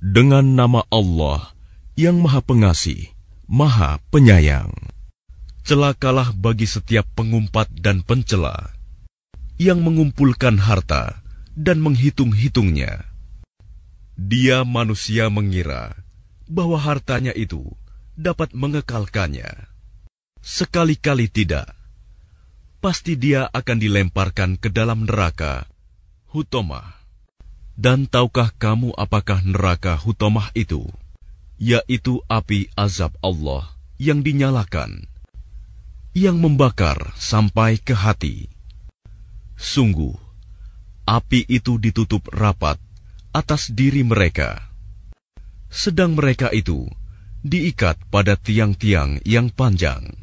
Dengan nama Allah yang Maha Pengasih, Maha Penyayang. Celakalah bagi setiap pengumpat dan pencela yang mengumpulkan harta dan menghitung-hitungnya. Dia manusia mengira bahwa hartanya itu dapat mengekalkannya. Sekali-kali tidak. Pasti dia akan dilemparkan ke dalam neraka, Hutomah. Dan tahukah kamu apakah neraka Hutomah itu? Yaitu api azab Allah yang dinyalakan, yang membakar sampai ke hati. Sungguh, api itu ditutup rapat atas diri mereka. Sedang mereka itu diikat pada tiang-tiang yang panjang.